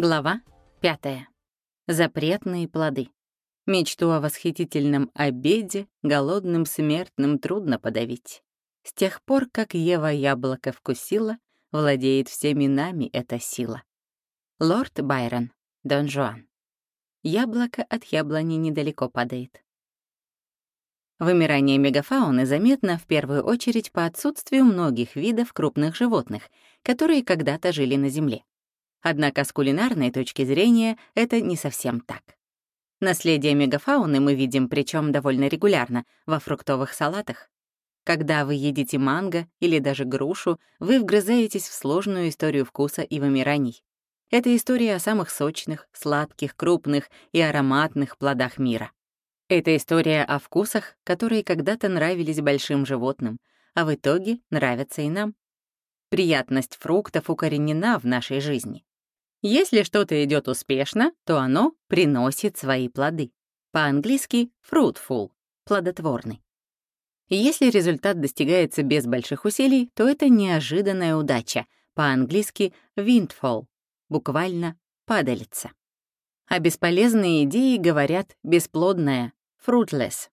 Глава 5. Запретные плоды. Мечту о восхитительном обеде голодным смертным трудно подавить. С тех пор, как Ева яблоко вкусила, владеет всеми нами эта сила. Лорд Байрон, Дон Жуан. Яблоко от яблони недалеко падает. Вымирание мегафауны заметно в первую очередь по отсутствию многих видов крупных животных, которые когда-то жили на Земле. Однако с кулинарной точки зрения это не совсем так. Наследие мегафауны мы видим, причем довольно регулярно, во фруктовых салатах. Когда вы едите манго или даже грушу, вы вгрызаетесь в сложную историю вкуса и вымираний. Это история о самых сочных, сладких, крупных и ароматных плодах мира. Это история о вкусах, которые когда-то нравились большим животным, а в итоге нравятся и нам. Приятность фруктов укоренена в нашей жизни. Если что-то идет успешно, то оно приносит свои плоды. По-английски fruitful — плодотворный. Если результат достигается без больших усилий, то это неожиданная удача, по-английски windfall, буквально падалица. А бесполезные идеи говорят бесплодная, fruitless.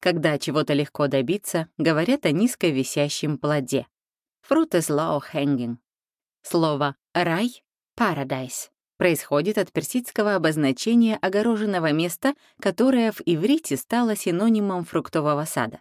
Когда чего-то легко добиться, говорят о низко висящем плоде. Fruit is low hanging. Слово «рай» Paradise происходит от персидского обозначения огороженного места, которое в иврите стало синонимом фруктового сада.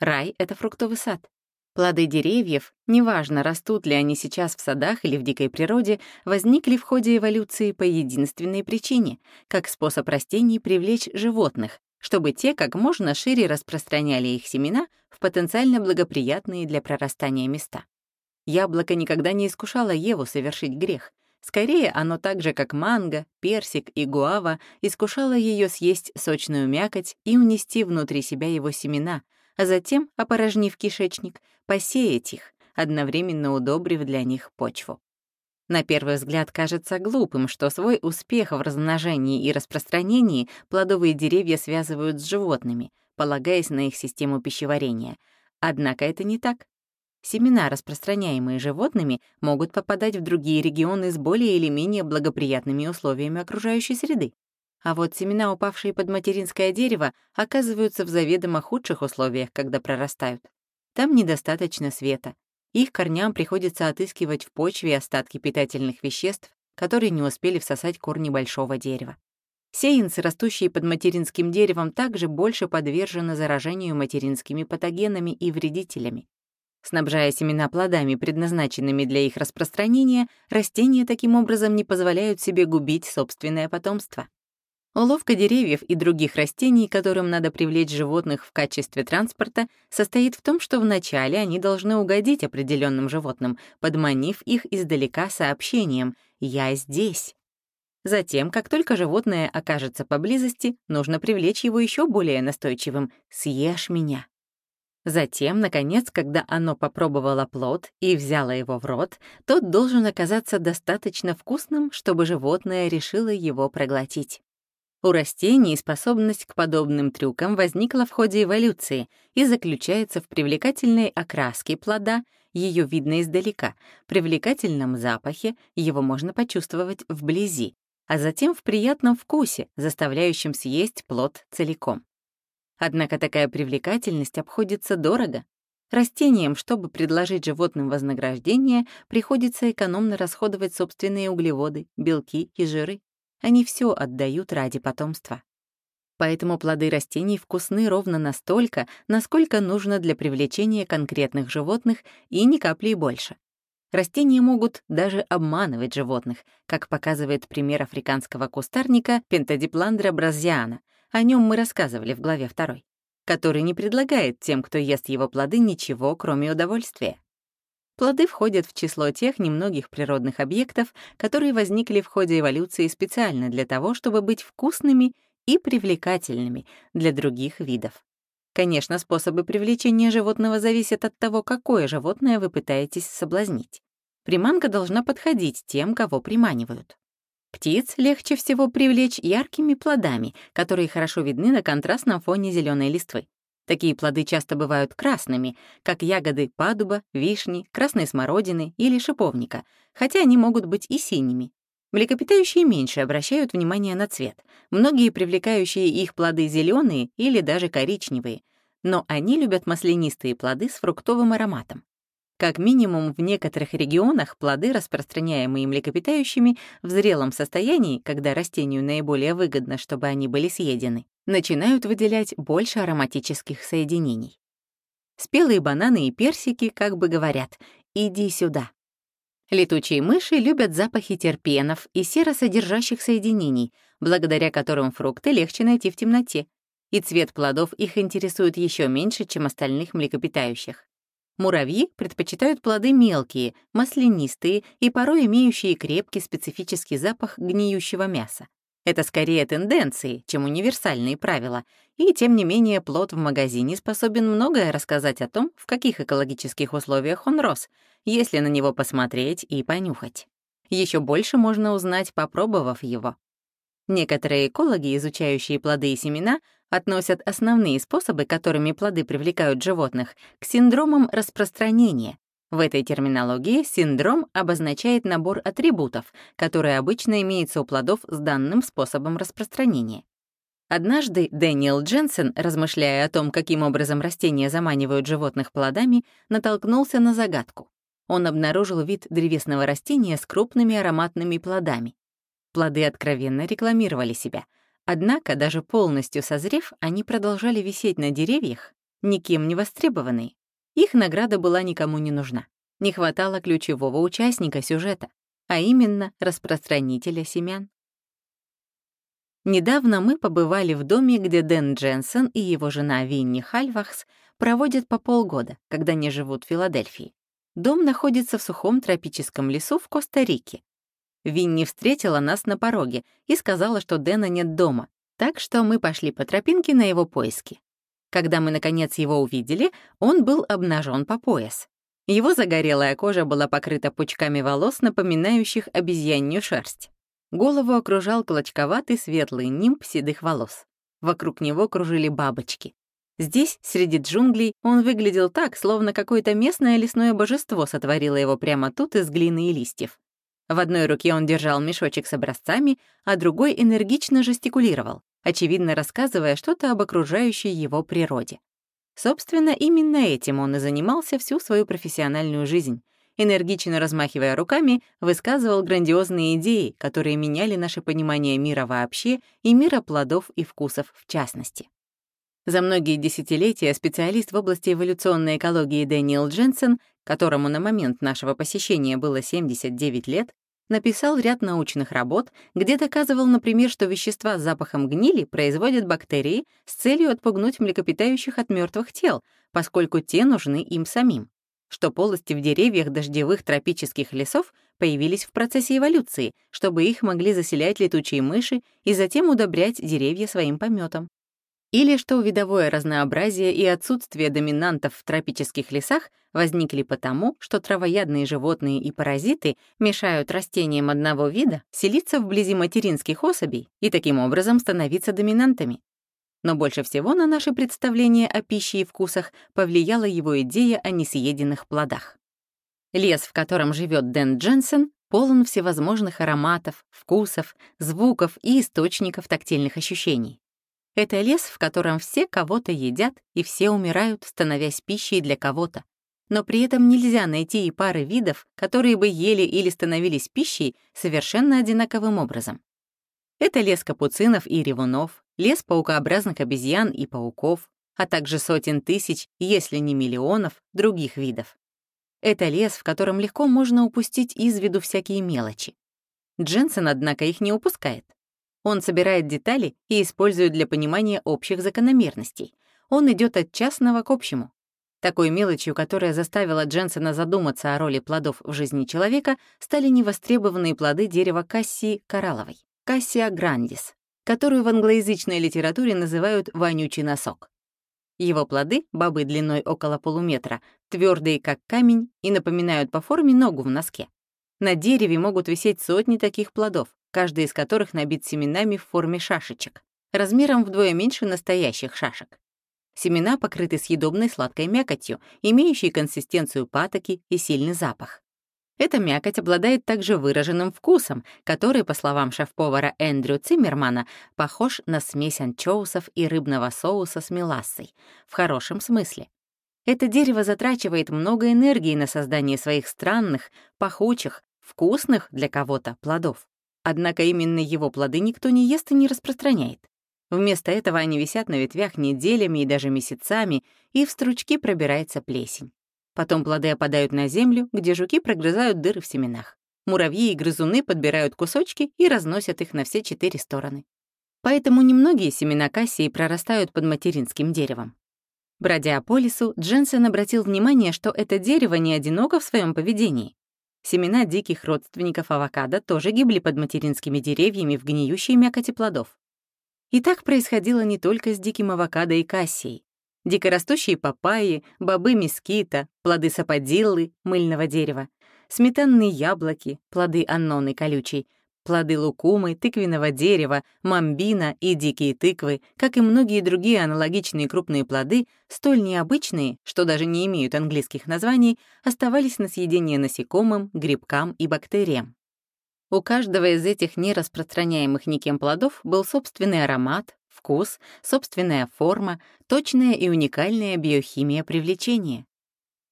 Рай — это фруктовый сад. Плоды деревьев, неважно, растут ли они сейчас в садах или в дикой природе, возникли в ходе эволюции по единственной причине — как способ растений привлечь животных, чтобы те как можно шире распространяли их семена в потенциально благоприятные для прорастания места. Яблоко никогда не искушало Еву совершить грех — Скорее, оно так же, как манго, персик и гуава, искушало ее съесть сочную мякоть и унести внутри себя его семена, а затем, опорожнив кишечник, посеять их, одновременно удобрив для них почву. На первый взгляд кажется глупым, что свой успех в размножении и распространении плодовые деревья связывают с животными, полагаясь на их систему пищеварения. Однако это не так. Семена, распространяемые животными, могут попадать в другие регионы с более или менее благоприятными условиями окружающей среды. А вот семена, упавшие под материнское дерево, оказываются в заведомо худших условиях, когда прорастают. Там недостаточно света. Их корням приходится отыскивать в почве остатки питательных веществ, которые не успели всосать корни большого дерева. Сеянцы, растущие под материнским деревом, также больше подвержены заражению материнскими патогенами и вредителями. Снабжая семена плодами, предназначенными для их распространения, растения таким образом не позволяют себе губить собственное потомство. Уловка деревьев и других растений, которым надо привлечь животных в качестве транспорта, состоит в том, что вначале они должны угодить определенным животным, подманив их издалека сообщением «Я здесь». Затем, как только животное окажется поблизости, нужно привлечь его еще более настойчивым «Съешь меня». Затем, наконец, когда оно попробовало плод и взяло его в рот, тот должен оказаться достаточно вкусным, чтобы животное решило его проглотить. У растений способность к подобным трюкам возникла в ходе эволюции и заключается в привлекательной окраске плода, ее видно издалека, привлекательном запахе, его можно почувствовать вблизи, а затем в приятном вкусе, заставляющем съесть плод целиком. Однако такая привлекательность обходится дорого. Растениям, чтобы предложить животным вознаграждение, приходится экономно расходовать собственные углеводы, белки и жиры. Они все отдают ради потомства. Поэтому плоды растений вкусны ровно настолько, насколько нужно для привлечения конкретных животных и ни капли больше. Растения могут даже обманывать животных, как показывает пример африканского кустарника Пентадипландра бразиана, о нем мы рассказывали в главе 2, который не предлагает тем, кто ест его плоды, ничего, кроме удовольствия. Плоды входят в число тех немногих природных объектов, которые возникли в ходе эволюции специально для того, чтобы быть вкусными и привлекательными для других видов. Конечно, способы привлечения животного зависят от того, какое животное вы пытаетесь соблазнить. Приманка должна подходить тем, кого приманивают. Птиц легче всего привлечь яркими плодами, которые хорошо видны на контрастном фоне зеленой листвы. Такие плоды часто бывают красными, как ягоды падуба, вишни, красной смородины или шиповника, хотя они могут быть и синими. Млекопитающие меньше обращают внимание на цвет. Многие привлекающие их плоды зеленые или даже коричневые, но они любят маслянистые плоды с фруктовым ароматом. Как минимум, в некоторых регионах плоды, распространяемые млекопитающими, в зрелом состоянии, когда растению наиболее выгодно, чтобы они были съедены, начинают выделять больше ароматических соединений. Спелые бананы и персики как бы говорят «иди сюда». Летучие мыши любят запахи терпенов и серосодержащих соединений, благодаря которым фрукты легче найти в темноте, и цвет плодов их интересует еще меньше, чем остальных млекопитающих. Муравьи предпочитают плоды мелкие, маслянистые и порой имеющие крепкий специфический запах гниющего мяса. Это скорее тенденции, чем универсальные правила, и тем не менее плод в магазине способен многое рассказать о том, в каких экологических условиях он рос, если на него посмотреть и понюхать. Еще больше можно узнать, попробовав его. Некоторые экологи, изучающие плоды и семена, относят основные способы, которыми плоды привлекают животных, к синдромам распространения. В этой терминологии синдром обозначает набор атрибутов, которые обычно имеются у плодов с данным способом распространения. Однажды Дэниел Дженсен, размышляя о том, каким образом растения заманивают животных плодами, натолкнулся на загадку. Он обнаружил вид древесного растения с крупными ароматными плодами. Плоды откровенно рекламировали себя — Однако, даже полностью созрев, они продолжали висеть на деревьях, никем не востребованные. Их награда была никому не нужна. Не хватало ключевого участника сюжета, а именно распространителя семян. Недавно мы побывали в доме, где Дэн Дженсен и его жена Винни Хальвахс проводят по полгода, когда не живут в Филадельфии. Дом находится в сухом тропическом лесу в Коста-Рике, Винни встретила нас на пороге и сказала, что Дэна нет дома, так что мы пошли по тропинке на его поиски. Когда мы, наконец, его увидели, он был обнажен по пояс. Его загорелая кожа была покрыта пучками волос, напоминающих обезьянью шерсть. Голову окружал клочковатый светлый нимб седых волос. Вокруг него кружили бабочки. Здесь, среди джунглей, он выглядел так, словно какое-то местное лесное божество сотворило его прямо тут из глины и листьев. В одной руке он держал мешочек с образцами, а другой энергично жестикулировал, очевидно рассказывая что-то об окружающей его природе. Собственно, именно этим он и занимался всю свою профессиональную жизнь. Энергично размахивая руками, высказывал грандиозные идеи, которые меняли наше понимание мира вообще и мира плодов и вкусов в частности. За многие десятилетия специалист в области эволюционной экологии Дэниел Дженсен которому на момент нашего посещения было 79 лет, написал ряд научных работ, где доказывал, например, что вещества с запахом гнили производят бактерии с целью отпугнуть млекопитающих от мертвых тел, поскольку те нужны им самим, что полости в деревьях дождевых тропических лесов появились в процессе эволюции, чтобы их могли заселять летучие мыши и затем удобрять деревья своим пометом или что видовое разнообразие и отсутствие доминантов в тропических лесах возникли потому, что травоядные животные и паразиты мешают растениям одного вида селиться вблизи материнских особей и таким образом становиться доминантами. Но больше всего на наше представление о пище и вкусах повлияла его идея о несъеденных плодах. Лес, в котором живет Дэн Дженсен, полон всевозможных ароматов, вкусов, звуков и источников тактильных ощущений. Это лес, в котором все кого-то едят, и все умирают, становясь пищей для кого-то. Но при этом нельзя найти и пары видов, которые бы ели или становились пищей совершенно одинаковым образом. Это лес капуцинов и ревунов, лес паукообразных обезьян и пауков, а также сотен тысяч, если не миллионов, других видов. Это лес, в котором легко можно упустить из виду всякие мелочи. Дженсен, однако, их не упускает. Он собирает детали и использует для понимания общих закономерностей. Он идет от частного к общему. Такой мелочью, которая заставила Дженсена задуматься о роли плодов в жизни человека, стали невостребованные плоды дерева кассии коралловой, кассия грандис, которую в англоязычной литературе называют «вонючий носок». Его плоды, бобы длиной около полуметра, твердые как камень и напоминают по форме ногу в носке. На дереве могут висеть сотни таких плодов, каждый из которых набит семенами в форме шашечек, размером вдвое меньше настоящих шашек. Семена покрыты съедобной сладкой мякотью, имеющей консистенцию патоки и сильный запах. Эта мякоть обладает также выраженным вкусом, который, по словам шеф-повара Эндрю Циммермана, похож на смесь анчоусов и рыбного соуса с мелассой, в хорошем смысле. Это дерево затрачивает много энергии на создание своих странных, пахучих, вкусных для кого-то плодов. Однако именно его плоды никто не ест и не распространяет. Вместо этого они висят на ветвях неделями и даже месяцами, и в стручки пробирается плесень. Потом плоды опадают на землю, где жуки прогрызают дыры в семенах. Муравьи и грызуны подбирают кусочки и разносят их на все четыре стороны. Поэтому немногие семена кассии прорастают под материнским деревом. Бродя по лесу, Дженсен обратил внимание, что это дерево не одиноко в своем поведении. Семена диких родственников авокадо тоже гибли под материнскими деревьями в гниющей мякоти плодов. И так происходило не только с диким авокадо и кассией. Дикорастущие папайи, бобы мескита, плоды саподиллы, мыльного дерева, сметанные яблоки, плоды анноны колючей, плоды лукумы, тыквенного дерева, мамбина и дикие тыквы, как и многие другие аналогичные крупные плоды, столь необычные, что даже не имеют английских названий, оставались на съедение насекомым, грибкам и бактериям. У каждого из этих нераспространяемых никем плодов был собственный аромат, вкус, собственная форма, точная и уникальная биохимия привлечения.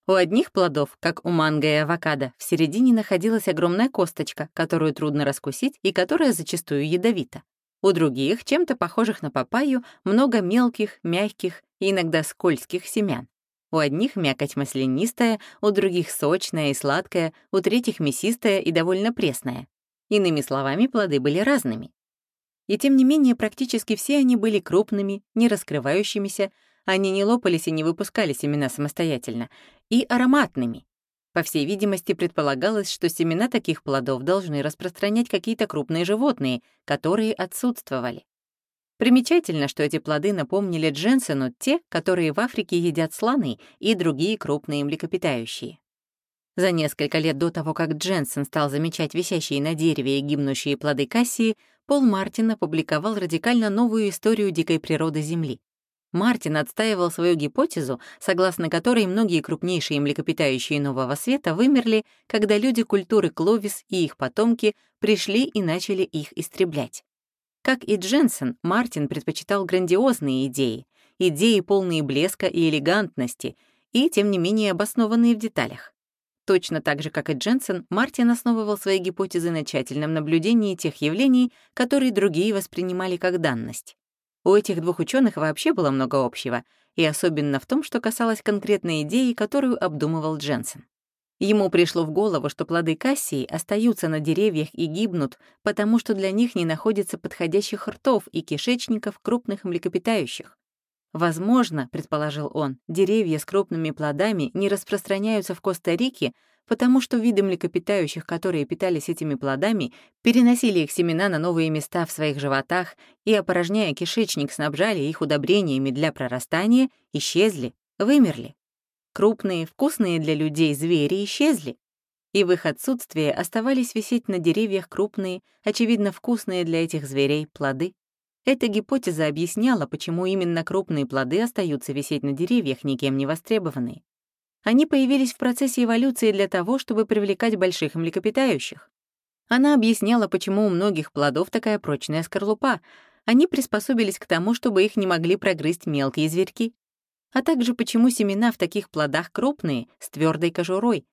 У одних плодов, как у манго и авокадо, в середине находилась огромная косточка, которую трудно раскусить и которая зачастую ядовита. У других, чем-то похожих на папайю, много мелких, мягких и иногда скользких семян. У одних мякоть маслянистая, у других сочная и сладкая, у третьих мясистая и довольно пресная. Иными словами, плоды были разными. И тем не менее, практически все они были крупными, не раскрывающимися, они не лопались и не выпускали семена самостоятельно, и ароматными. По всей видимости, предполагалось, что семена таких плодов должны распространять какие-то крупные животные, которые отсутствовали. Примечательно, что эти плоды напомнили Дженсену те, которые в Африке едят слоны и другие крупные млекопитающие. За несколько лет до того, как Дженсен стал замечать висящие на дереве и гибнущие плоды кассии, Пол Мартин опубликовал радикально новую историю дикой природы Земли. Мартин отстаивал свою гипотезу, согласно которой многие крупнейшие млекопитающие нового света вымерли, когда люди культуры Кловис и их потомки пришли и начали их истреблять. Как и Дженсен, Мартин предпочитал грандиозные идеи, идеи, полные блеска и элегантности, и, тем не менее, обоснованные в деталях. Точно так же, как и Дженсен, Мартин основывал свои гипотезы на тщательном наблюдении тех явлений, которые другие воспринимали как данность. У этих двух ученых вообще было много общего, и особенно в том, что касалось конкретной идеи, которую обдумывал Дженсен. Ему пришло в голову, что плоды кассии остаются на деревьях и гибнут, потому что для них не находится подходящих ртов и кишечников крупных млекопитающих. Возможно, предположил он, деревья с крупными плодами не распространяются в Коста-Рике, потому что виды млекопитающих, которые питались этими плодами, переносили их семена на новые места в своих животах и, опорожняя кишечник, снабжали их удобрениями для прорастания, исчезли, вымерли. Крупные, вкусные для людей звери исчезли, и в их отсутствие оставались висеть на деревьях крупные, очевидно вкусные для этих зверей плоды. Эта гипотеза объясняла, почему именно крупные плоды остаются висеть на деревьях, никем не востребованные. Они появились в процессе эволюции для того, чтобы привлекать больших млекопитающих. Она объясняла, почему у многих плодов такая прочная скорлупа. Они приспособились к тому, чтобы их не могли прогрызть мелкие зверьки. А также почему семена в таких плодах крупные, с твердой кожурой,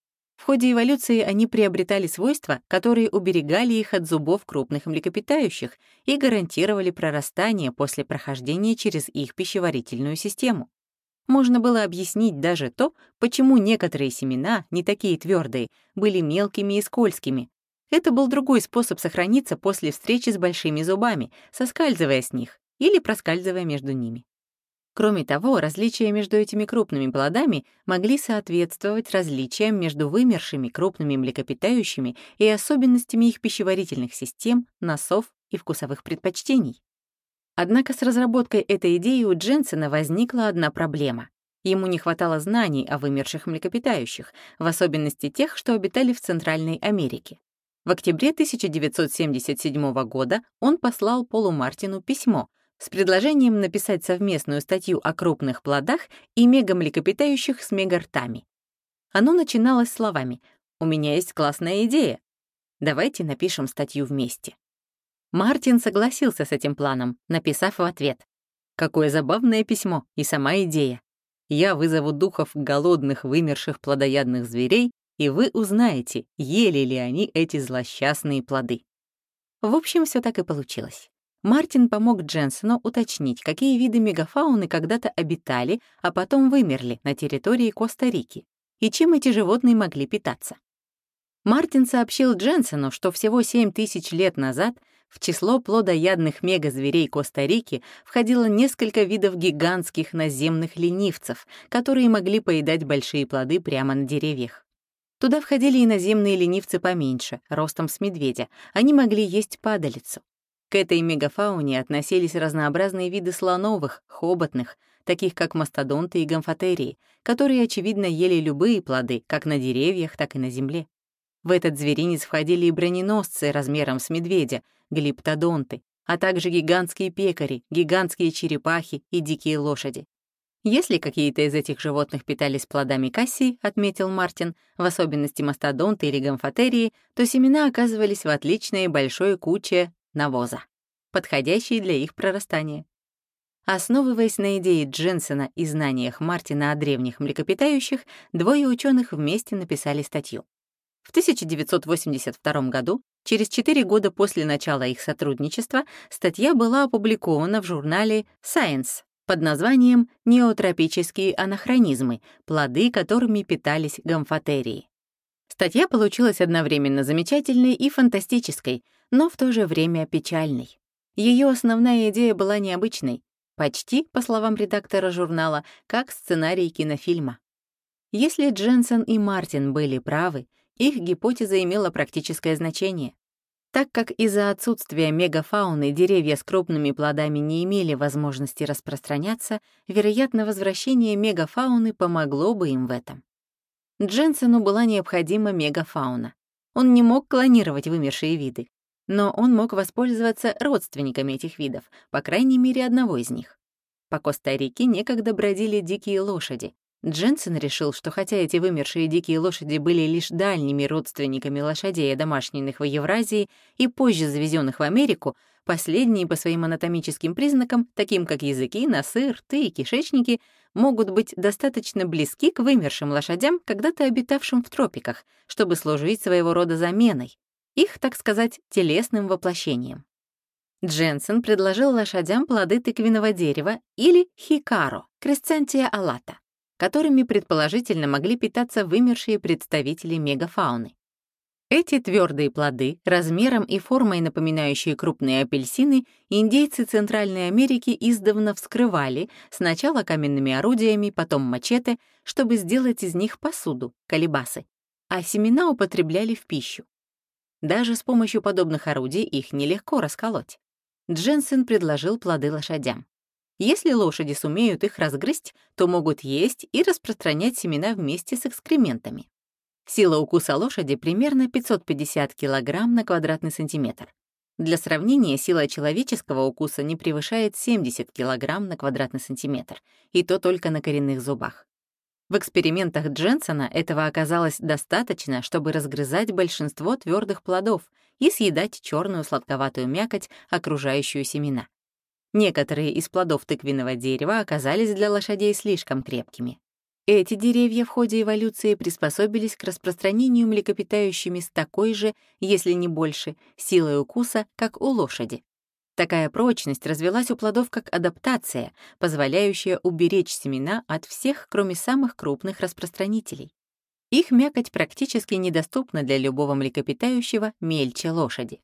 в ходе эволюции они приобретали свойства, которые уберегали их от зубов крупных млекопитающих и гарантировали прорастание после прохождения через их пищеварительную систему. Можно было объяснить даже то, почему некоторые семена, не такие твердые, были мелкими и скользкими. Это был другой способ сохраниться после встречи с большими зубами, соскальзывая с них или проскальзывая между ними. Кроме того, различия между этими крупными плодами могли соответствовать различиям между вымершими крупными млекопитающими и особенностями их пищеварительных систем, носов и вкусовых предпочтений. Однако с разработкой этой идеи у Дженсена возникла одна проблема. Ему не хватало знаний о вымерших млекопитающих, в особенности тех, что обитали в Центральной Америке. В октябре 1977 года он послал Полу Мартину письмо, с предложением написать совместную статью о крупных плодах и мегамлекопитающих с мегартами. Оно начиналось словами у меня есть классная идея. Давайте напишем статью вместе». Мартин согласился с этим планом, написав в ответ. «Какое забавное письмо и сама идея. Я вызову духов голодных, вымерших плодоядных зверей, и вы узнаете, ели ли они эти злосчастные плоды». В общем, все так и получилось. Мартин помог Дженсену уточнить, какие виды мегафауны когда-то обитали, а потом вымерли на территории Коста-Рики, и чем эти животные могли питаться. Мартин сообщил Дженсену, что всего 7 тысяч лет назад в число плодоядных мегазверей Коста-Рики входило несколько видов гигантских наземных ленивцев, которые могли поедать большие плоды прямо на деревьях. Туда входили и наземные ленивцы поменьше, ростом с медведя. Они могли есть падалицу. К этой мегафауне относились разнообразные виды слоновых, хоботных, таких как мастодонты и гомфотерии, которые, очевидно, ели любые плоды, как на деревьях, так и на земле. В этот зверинец входили и броненосцы размером с медведя, глиптодонты, а также гигантские пекари, гигантские черепахи и дикие лошади. Если какие-то из этих животных питались плодами кассии, отметил Мартин, в особенности мастодонты или гомфотерии, то семена оказывались в отличной большой куче навоза, подходящей для их прорастания. Основываясь на идее Дженсена и знаниях Мартина о древних млекопитающих, двое ученых вместе написали статью. В 1982 году, через четыре года после начала их сотрудничества, статья была опубликована в журнале Science под названием «Неотропические анахронизмы. Плоды, которыми питались гомфотерии». Статья получилась одновременно замечательной и фантастической, но в то же время печальной. Ее основная идея была необычной, почти, по словам редактора журнала, как сценарий кинофильма. Если Дженсен и Мартин были правы, их гипотеза имела практическое значение. Так как из-за отсутствия мегафауны деревья с крупными плодами не имели возможности распространяться, вероятно, возвращение мегафауны помогло бы им в этом. Дженсену была необходима мегафауна. Он не мог клонировать вымершие виды, но он мог воспользоваться родственниками этих видов, по крайней мере, одного из них. По Коста-Рике некогда бродили дикие лошади, Дженсен решил, что хотя эти вымершие дикие лошади были лишь дальними родственниками лошадей, домашних в Евразии и позже завезенных в Америку, последние по своим анатомическим признакам, таким как языки, носы, рты и кишечники, могут быть достаточно близки к вымершим лошадям, когда-то обитавшим в тропиках, чтобы служить своего рода заменой, их, так сказать, телесным воплощением. Дженсен предложил лошадям плоды тыквенного дерева или хикаро, кресцентия алата которыми предположительно могли питаться вымершие представители мегафауны. Эти твердые плоды, размером и формой напоминающие крупные апельсины, индейцы Центральной Америки издавна вскрывали, сначала каменными орудиями, потом мачете, чтобы сделать из них посуду, колебасы, а семена употребляли в пищу. Даже с помощью подобных орудий их нелегко расколоть. Дженсен предложил плоды лошадям. Если лошади сумеют их разгрызть, то могут есть и распространять семена вместе с экскрементами. Сила укуса лошади примерно 550 кг на квадратный сантиметр. Для сравнения, сила человеческого укуса не превышает 70 кг на квадратный сантиметр, и то только на коренных зубах. В экспериментах Дженсона этого оказалось достаточно, чтобы разгрызать большинство твердых плодов и съедать черную сладковатую мякоть, окружающую семена. Некоторые из плодов тыквенного дерева оказались для лошадей слишком крепкими. Эти деревья в ходе эволюции приспособились к распространению млекопитающими с такой же, если не больше, силой укуса, как у лошади. Такая прочность развелась у плодов как адаптация, позволяющая уберечь семена от всех, кроме самых крупных распространителей. Их мякоть практически недоступна для любого млекопитающего мельче лошади.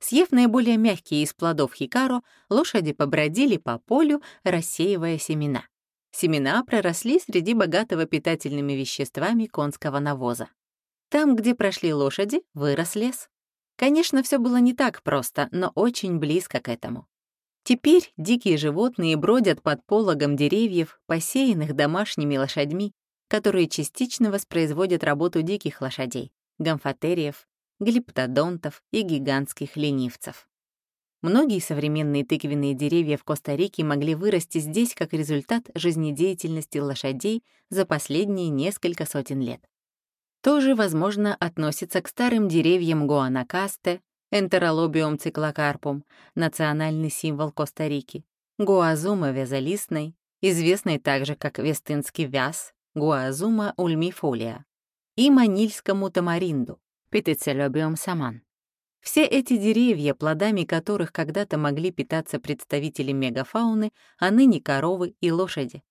Съев наиболее мягкие из плодов хикаро, лошади побродили по полю, рассеивая семена. Семена проросли среди богатого питательными веществами конского навоза. Там, где прошли лошади, вырос лес. Конечно, все было не так просто, но очень близко к этому. Теперь дикие животные бродят под пологом деревьев, посеянных домашними лошадьми, которые частично воспроизводят работу диких лошадей, гомфотериев, глиптодонтов и гигантских ленивцев. Многие современные тыквенные деревья в Коста-Рике могли вырасти здесь как результат жизнедеятельности лошадей за последние несколько сотен лет. тоже, возможно, относится к старым деревьям гуанакасте, энтеролобиум циклокарпум, национальный символ Коста-Рики, гуазума вязолистной, известной также как вестынский вяз, гуазума ульмифолия, и манильскому тамаринду, петицелобиум саман. Все эти деревья, плодами которых когда-то могли питаться представители мегафауны, а ныне коровы и лошади.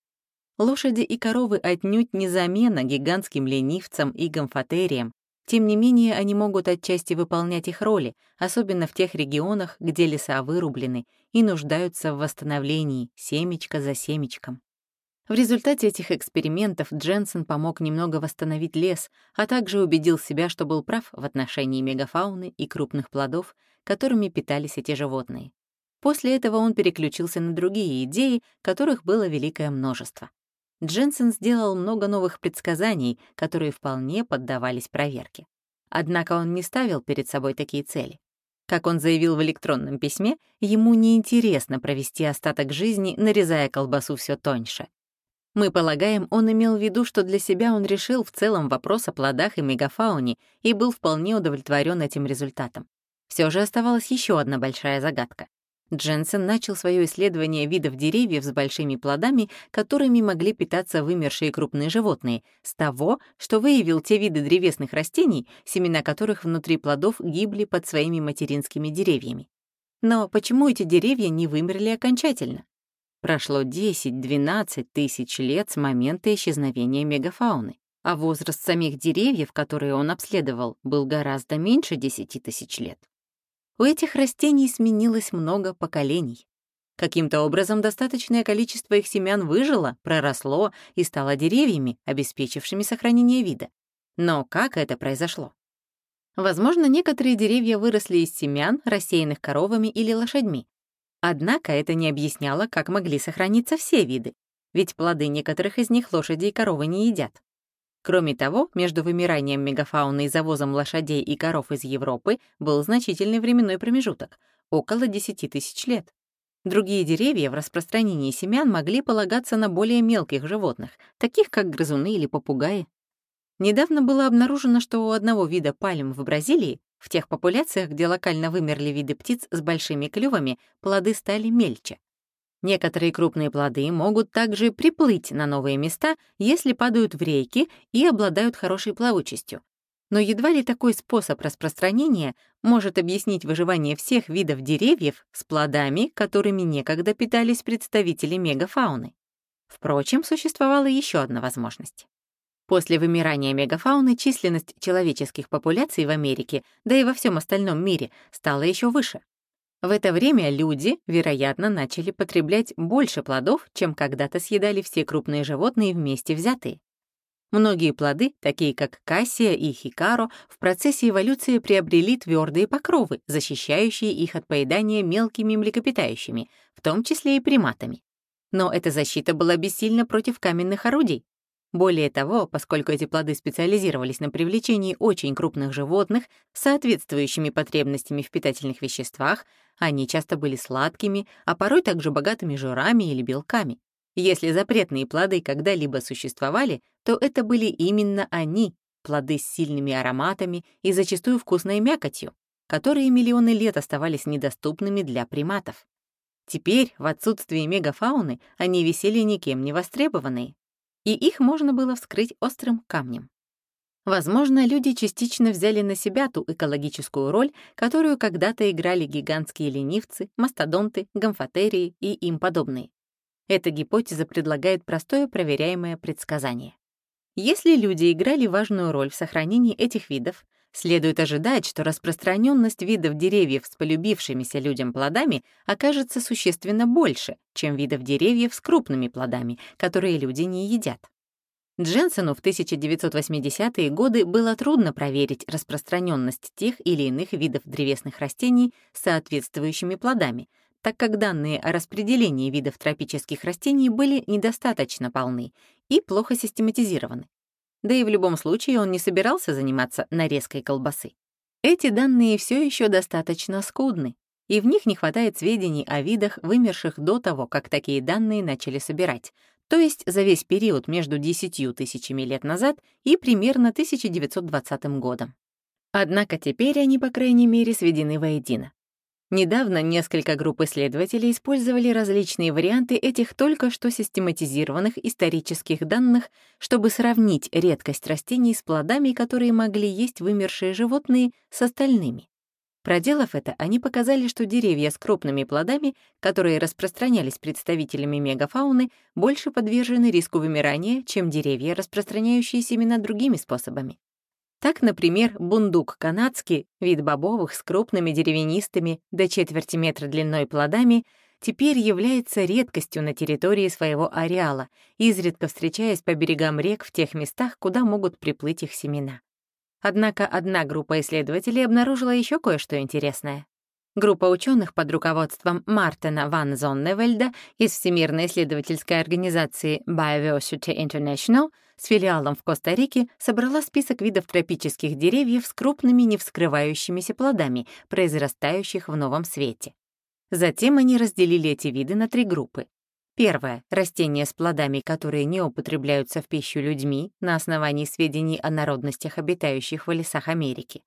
Лошади и коровы отнюдь не замена гигантским ленивцам и гомфотериям, тем не менее они могут отчасти выполнять их роли, особенно в тех регионах, где леса вырублены и нуждаются в восстановлении семечко за семечком. В результате этих экспериментов Дженсен помог немного восстановить лес, а также убедил себя, что был прав в отношении мегафауны и крупных плодов, которыми питались эти животные. После этого он переключился на другие идеи, которых было великое множество. Дженсен сделал много новых предсказаний, которые вполне поддавались проверке. Однако он не ставил перед собой такие цели. Как он заявил в электронном письме, ему неинтересно провести остаток жизни, нарезая колбасу все тоньше. Мы полагаем, он имел в виду, что для себя он решил в целом вопрос о плодах и мегафауне и был вполне удовлетворен этим результатом. Все же оставалась еще одна большая загадка. Дженсен начал свое исследование видов деревьев с большими плодами, которыми могли питаться вымершие крупные животные, с того, что выявил те виды древесных растений, семена которых внутри плодов гибли под своими материнскими деревьями. Но почему эти деревья не вымерли окончательно? Прошло 10-12 тысяч лет с момента исчезновения мегафауны, а возраст самих деревьев, которые он обследовал, был гораздо меньше 10 тысяч лет. У этих растений сменилось много поколений. Каким-то образом достаточное количество их семян выжило, проросло и стало деревьями, обеспечившими сохранение вида. Но как это произошло? Возможно, некоторые деревья выросли из семян, рассеянных коровами или лошадьми. Однако это не объясняло, как могли сохраниться все виды, ведь плоды некоторых из них лошади и коровы не едят. Кроме того, между вымиранием мегафауны и завозом лошадей и коров из Европы был значительный временной промежуток — около 10 тысяч лет. Другие деревья в распространении семян могли полагаться на более мелких животных, таких как грызуны или попугаи. Недавно было обнаружено, что у одного вида пальм в Бразилии, в тех популяциях, где локально вымерли виды птиц с большими клювами, плоды стали мельче. Некоторые крупные плоды могут также приплыть на новые места, если падают в реки и обладают хорошей плавучестью. Но едва ли такой способ распространения может объяснить выживание всех видов деревьев с плодами, которыми некогда питались представители мегафауны. Впрочем, существовала еще одна возможность. После вымирания мегафауны численность человеческих популяций в Америке, да и во всем остальном мире, стала еще выше. В это время люди, вероятно, начали потреблять больше плодов, чем когда-то съедали все крупные животные вместе взятые. Многие плоды, такие как кассия и хикаро, в процессе эволюции приобрели твердые покровы, защищающие их от поедания мелкими млекопитающими, в том числе и приматами. Но эта защита была бессильна против каменных орудий, более того, поскольку эти плоды специализировались на привлечении очень крупных животных с соответствующими потребностями в питательных веществах, они часто были сладкими, а порой также богатыми жирами или белками. Если запретные плоды когда-либо существовали, то это были именно они, плоды с сильными ароматами и зачастую вкусной мякотью, которые миллионы лет оставались недоступными для приматов. Теперь, в отсутствии мегафауны, они висели никем не востребованные, и их можно было вскрыть острым камнем. Возможно, люди частично взяли на себя ту экологическую роль, которую когда-то играли гигантские ленивцы, мастодонты, гомфотерии и им подобные. Эта гипотеза предлагает простое проверяемое предсказание. Если люди играли важную роль в сохранении этих видов, следует ожидать, что распространенность видов деревьев с полюбившимися людям плодами окажется существенно больше, чем видов деревьев с крупными плодами, которые люди не едят. Дженсену в 1980-е годы было трудно проверить распространенность тех или иных видов древесных растений с соответствующими плодами, так как данные о распределении видов тропических растений были недостаточно полны и плохо систематизированы. Да и в любом случае он не собирался заниматься нарезкой колбасы. Эти данные все еще достаточно скудны, и в них не хватает сведений о видах, вымерших до того, как такие данные начали собирать, то есть за весь период между 10 тысячами лет назад и примерно 1920 годом. Однако теперь они, по крайней мере, сведены воедино. Недавно несколько групп исследователей использовали различные варианты этих только что систематизированных исторических данных, чтобы сравнить редкость растений с плодами, которые могли есть вымершие животные, с остальными. Проделав это, они показали, что деревья с крупными плодами, которые распространялись представителями мегафауны, больше подвержены риску вымирания, чем деревья, распространяющие семена другими способами. Так, например, бундук канадский, вид бобовых с крупными деревянистыми до четверти метра длиной плодами, теперь является редкостью на территории своего ареала, изредка встречаясь по берегам рек в тех местах, куда могут приплыть их семена. Однако одна группа исследователей обнаружила еще кое-что интересное. Группа ученых под руководством Мартина ван Зонневельда из Всемирной исследовательской организации Biodiversity International с филиалом в Коста-Рике собрала список видов тропических деревьев с крупными невскрывающимися плодами, произрастающих в новом свете. Затем они разделили эти виды на три группы. Первое — растения с плодами, которые не употребляются в пищу людьми на основании сведений о народностях, обитающих в лесах Америки.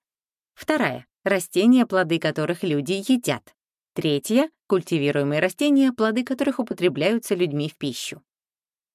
Вторая — растения, плоды которых люди едят. Третье — культивируемые растения, плоды которых употребляются людьми в пищу.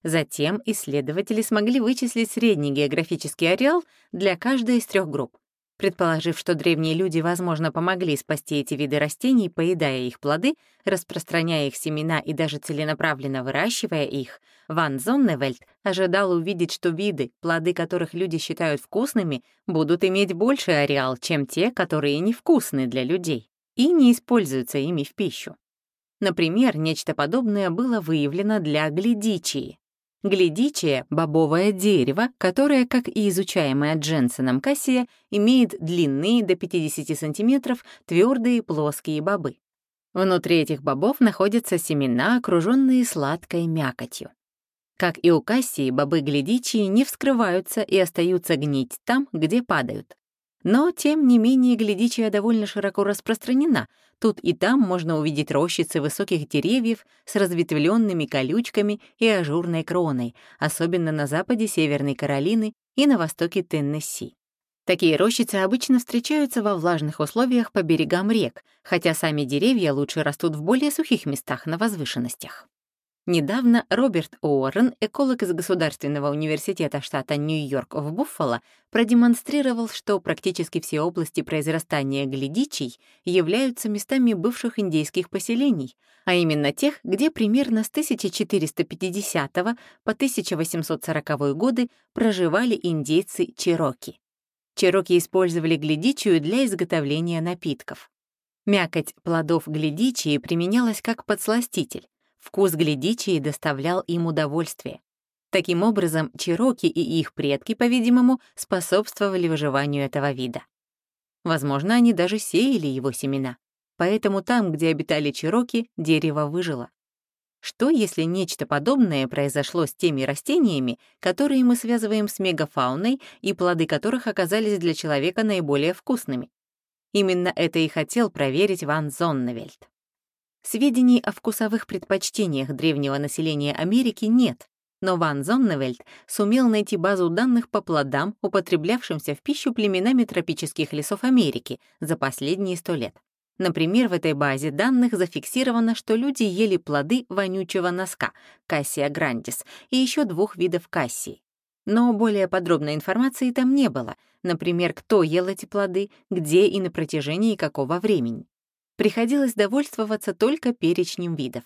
Затем исследователи смогли вычислить средний географический ареал для каждой из трех групп. Предположив, что древние люди, возможно, помогли спасти эти виды растений, поедая их плоды, распространяя их семена и даже целенаправленно выращивая их, Ван Зонневельд ожидал увидеть, что виды, плоды которых люди считают вкусными, будут иметь больший ареал, чем те, которые невкусны для людей и не используются ими в пищу. Например, нечто подобное было выявлено для глядичии, Глядичия — бобовое дерево, которое, как и изучаемое Дженсеном кассия, имеет длинные до 50 сантиметров твердые плоские бобы. Внутри этих бобов находятся семена, окруженные сладкой мякотью. Как и у кассии, бобы глядичии не вскрываются и остаются гнить там, где падают. Но, тем не менее, глядичия довольно широко распространена. Тут и там можно увидеть рощицы высоких деревьев с разветвленными колючками и ажурной кроной, особенно на западе Северной Каролины и на востоке Теннесси. Такие рощицы обычно встречаются во влажных условиях по берегам рек, хотя сами деревья лучше растут в более сухих местах на возвышенностях. Недавно Роберт Уоррен, эколог из Государственного университета штата Нью-Йорк в Буффало, продемонстрировал, что практически все области произрастания глядичий являются местами бывших индейских поселений, а именно тех, где примерно с 1450 по 1840 годы проживали индейцы Чироки. Чироки использовали глядичию для изготовления напитков. Мякоть плодов глядичии применялась как подсластитель, Вкус глядичии доставлял им удовольствие. Таким образом, чироки и их предки, по-видимому, способствовали выживанию этого вида. Возможно, они даже сеяли его семена. Поэтому там, где обитали чироки, дерево выжило. Что, если нечто подобное произошло с теми растениями, которые мы связываем с мегафауной и плоды которых оказались для человека наиболее вкусными? Именно это и хотел проверить Ван Зонневельд. Сведений о вкусовых предпочтениях древнего населения Америки нет, но Ван Зонневельд сумел найти базу данных по плодам, употреблявшимся в пищу племенами тропических лесов Америки за последние сто лет. Например, в этой базе данных зафиксировано, что люди ели плоды вонючего носка, кассия грандис, и еще двух видов кассии. Но более подробной информации там не было, например, кто ел эти плоды, где и на протяжении какого времени приходилось довольствоваться только перечнем видов.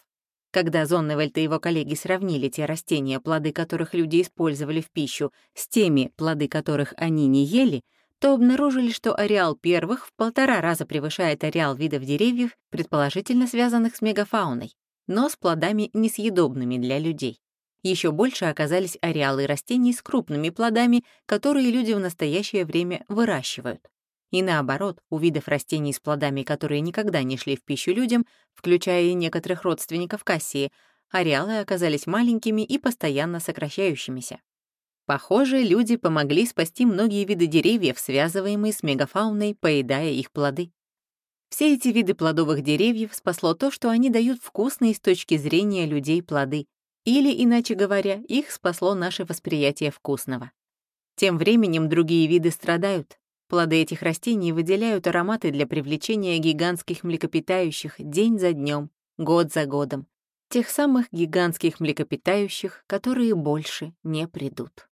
Когда Зонневельд и его коллеги сравнили те растения, плоды которых люди использовали в пищу, с теми, плоды которых они не ели, то обнаружили, что ареал первых в полтора раза превышает ареал видов деревьев, предположительно связанных с мегафауной, но с плодами несъедобными для людей. Еще больше оказались ареалы растений с крупными плодами, которые люди в настоящее время выращивают. И наоборот, у видов растений с плодами, которые никогда не шли в пищу людям, включая и некоторых родственников кассии, ареалы оказались маленькими и постоянно сокращающимися. Похоже, люди помогли спасти многие виды деревьев, связываемые с мегафауной, поедая их плоды. Все эти виды плодовых деревьев спасло то, что они дают вкусные с точки зрения людей плоды. Или, иначе говоря, их спасло наше восприятие вкусного. Тем временем другие виды страдают. Плоды этих растений выделяют ароматы для привлечения гигантских млекопитающих день за днем, год за годом. Тех самых гигантских млекопитающих, которые больше не придут.